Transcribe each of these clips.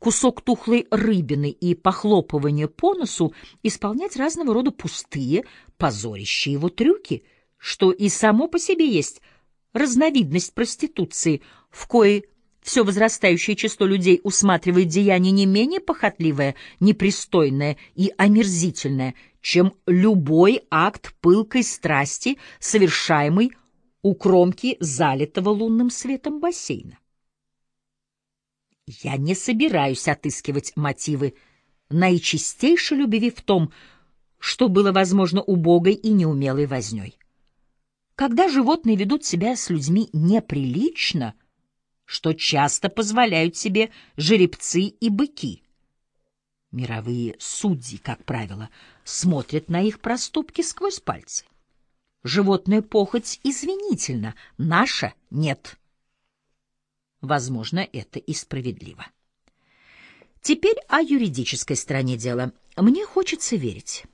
кусок тухлой рыбины и похлопывание по носу исполнять разного рода пустые, позорящие его трюки, что и само по себе есть разновидность проституции, в коей все возрастающее число людей усматривает деяние не менее похотливое, непристойное и омерзительное, чем любой акт пылкой страсти, совершаемый у кромки залитого лунным светом бассейна. Я не собираюсь отыскивать мотивы наичистейшей любви в том, что было, возможно, убогой и неумелой вознёй. Когда животные ведут себя с людьми неприлично, что часто позволяют себе жеребцы и быки, мировые судьи, как правило, смотрят на их проступки сквозь пальцы. Животная похоть извинительна, наша — нет. Возможно, это и справедливо. Теперь о юридической стороне дела. Мне хочется верить,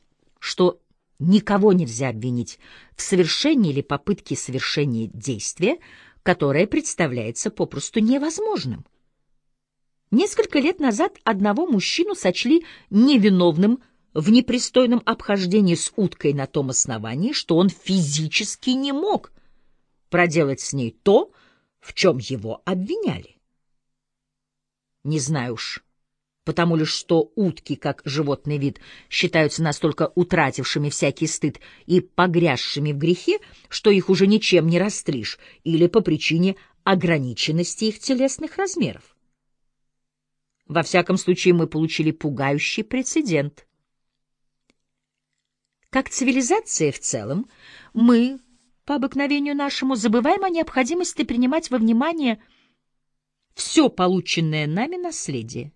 что никого нельзя обвинить в совершении или попытке совершения действия, которое представляется попросту невозможным. Несколько лет назад одного мужчину сочли невиновным в непристойном обхождении с уткой на том основании, что он физически не мог проделать с ней то, в чем его обвиняли. Не знаю уж, потому лишь что утки, как животный вид, считаются настолько утратившими всякий стыд и погрязшими в грехе, что их уже ничем не растришь, или по причине ограниченности их телесных размеров. Во всяком случае, мы получили пугающий прецедент. Как цивилизация в целом, мы, по обыкновению нашему, забываем о необходимости принимать во внимание все полученное нами наследие.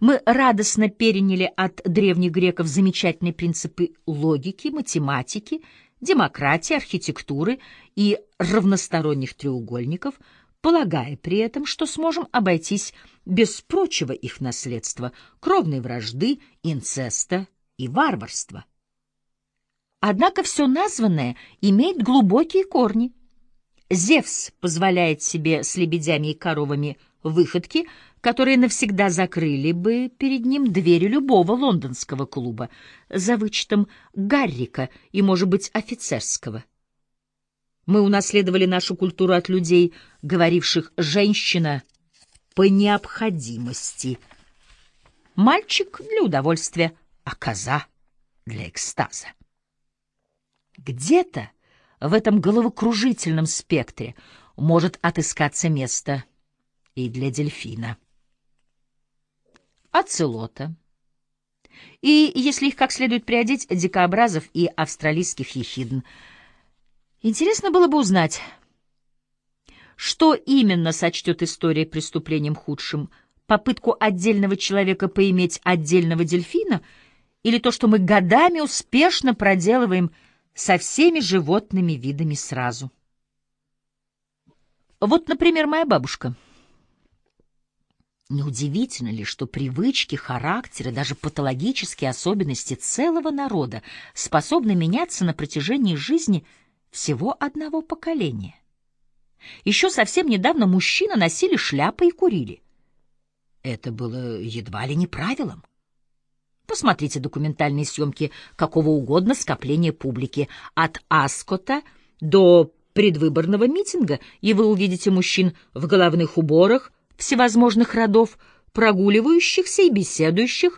Мы радостно переняли от древних греков замечательные принципы логики, математики, демократии, архитектуры и равносторонних треугольников, полагая при этом, что сможем обойтись без прочего их наследства, кровной вражды, инцеста и варварства. Однако все названное имеет глубокие корни. Зевс позволяет себе с лебедями и коровами выходки, которые навсегда закрыли бы перед ним двери любого лондонского клуба, за вычетом Гаррика и, может быть, офицерского. Мы унаследовали нашу культуру от людей, говоривших «женщина по необходимости», «мальчик для удовольствия», а «коза для экстаза». Где-то в этом головокружительном спектре может отыскаться место и для дельфина. Оцелота. И, если их как следует приодеть, дикообразов и австралийских ехидн. Интересно было бы узнать, что именно сочтет история преступлением худшим, попытку отдельного человека поиметь отдельного дельфина или то, что мы годами успешно проделываем – со всеми животными видами сразу. Вот, например, моя бабушка. Неудивительно ли, что привычки, характеры, даже патологические особенности целого народа способны меняться на протяжении жизни всего одного поколения? Еще совсем недавно мужчины носили шляпы и курили. Это было едва ли не правилом. Посмотрите документальные съемки какого угодно скопления публики, от Аскота до предвыборного митинга, и вы увидите мужчин в головных уборах всевозможных родов, прогуливающихся и беседующих